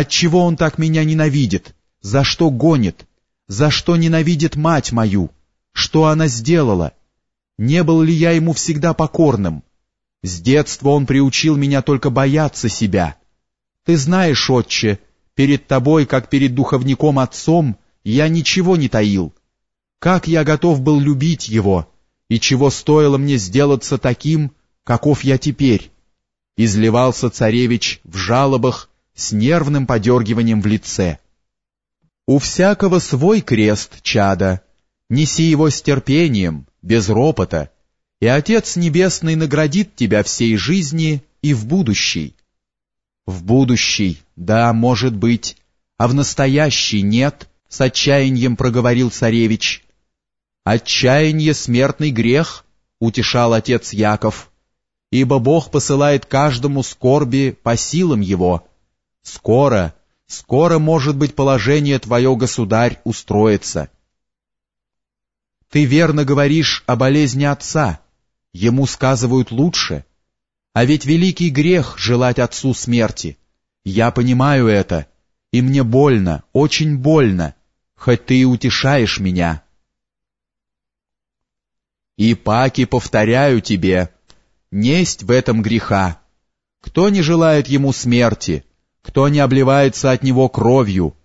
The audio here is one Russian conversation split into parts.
Отчего он так меня ненавидит? За что гонит? За что ненавидит мать мою? Что она сделала? Не был ли я ему всегда покорным? С детства он приучил меня только бояться себя. Ты знаешь, отче, перед тобой, как перед духовником отцом, я ничего не таил. Как я готов был любить его, и чего стоило мне сделаться таким, каков я теперь? Изливался царевич в жалобах с нервным подергиванием в лице. У всякого свой крест, чада, неси его с терпением, без ропота, и Отец Небесный наградит тебя всей жизни и в будущей. В будущий, да, может быть, а в настоящий нет, с отчаянием проговорил царевич. Отчаяние — смертный грех, утешал отец Яков, ибо Бог посылает каждому скорби по силам его. Скоро, скоро, может быть, положение твое, государь, устроится. Ты верно говоришь о болезни отца, ему сказывают лучше. А ведь великий грех желать отцу смерти. Я понимаю это, и мне больно, очень больно, хоть ты и утешаешь меня. И паки повторяю тебе, несть в этом греха. Кто не желает ему смерти, кто не обливается от него кровью,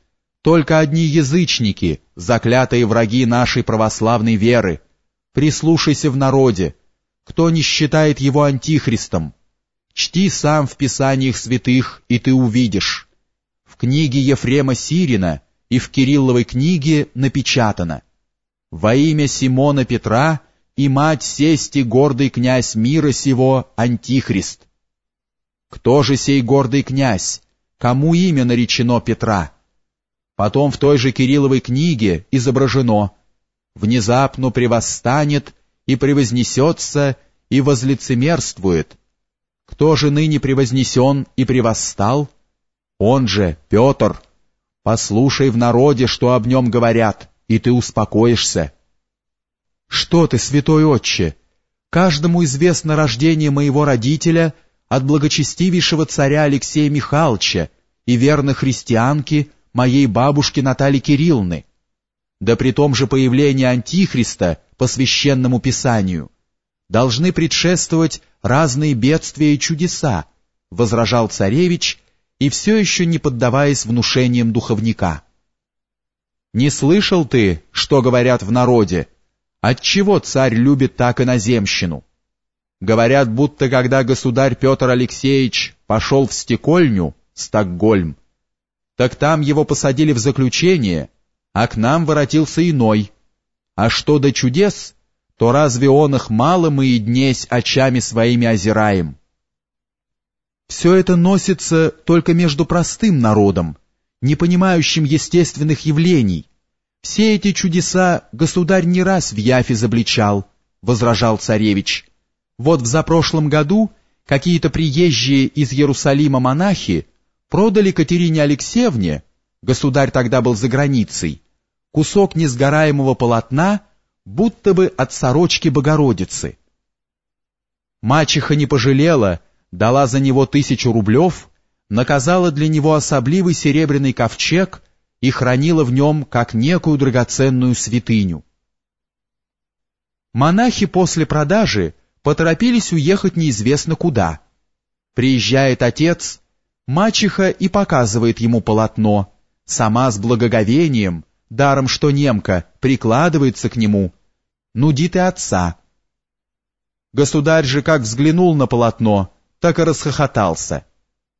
только одни язычники, заклятые враги нашей православной веры. Прислушайся в народе, кто не считает его антихристом. Чти сам в писаниях святых, и ты увидишь. В книге Ефрема Сирина и в Кирилловой книге напечатано «Во имя Симона Петра и мать сести гордый князь мира сего, Антихрист». Кто же сей гордый князь? Кому имя наречено Петра? Потом в той же Кирилловой книге изображено «Внезапно превосстанет и превознесется и возлицемерствует. Кто же ныне превознесен и превосстал? Он же, Петр. Послушай в народе, что об нем говорят, и ты успокоишься. Что ты, святой отче? Каждому известно рождение моего родителя от благочестивейшего царя Алексея Михайловича и верной христианки моей бабушки Натальи Кирилловны. Да при том же появление Антихриста по священному писанию, должны предшествовать разные бедствия и чудеса, возражал царевич и все еще не поддаваясь внушениям духовника. Не слышал ты, что говорят в народе? Отчего царь любит так иноземщину? Говорят, будто когда государь Петр Алексеевич пошел в стекольню, Стокгольм, так там его посадили в заключение, а к нам воротился иной, а что до чудес, то разве он их мало мы и днесь очами своими озираем? Все это носится только между простым народом, не понимающим естественных явлений. Все эти чудеса государь не раз в Яфе забличал, возражал царевич. Вот в запрошлом году какие-то приезжие из Иерусалима монахи продали Катерине Алексеевне, государь тогда был за границей, кусок несгораемого полотна, будто бы от сорочки Богородицы. Мачеха не пожалела, дала за него тысячу рублев, наказала для него особливый серебряный ковчег и хранила в нем как некую драгоценную святыню. Монахи после продажи поторопились уехать неизвестно куда. Приезжает отец, мачеха и показывает ему полотно, сама с благоговением, даром что немка, прикладывается к нему, нудит и отца. Государь же как взглянул на полотно, так и расхохотался.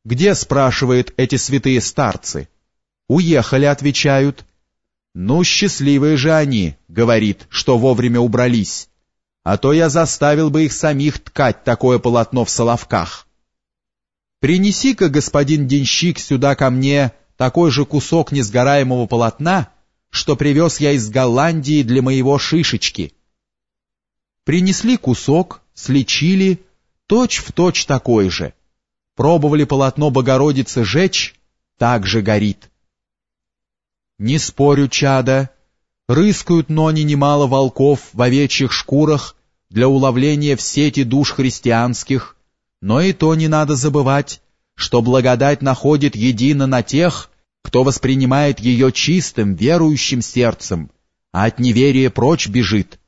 «Где, — спрашивает, — эти святые старцы?» «Уехали», — отвечают. «Ну, счастливые же они», — говорит, — «что вовремя убрались. А то я заставил бы их самих ткать такое полотно в Соловках». «Принеси-ка, господин денщик, сюда ко мне такой же кусок несгораемого полотна, что привез я из Голландии для моего шишечки. Принесли кусок, слечили, точь в точь такой же. Пробовали полотно Богородицы жечь, так же горит. Не спорю, чада, рыскают нони немало волков в овечьих шкурах для уловления в сети душ христианских, но и то не надо забывать, что благодать находит едино на тех, кто воспринимает ее чистым, верующим сердцем, а от неверия прочь бежит,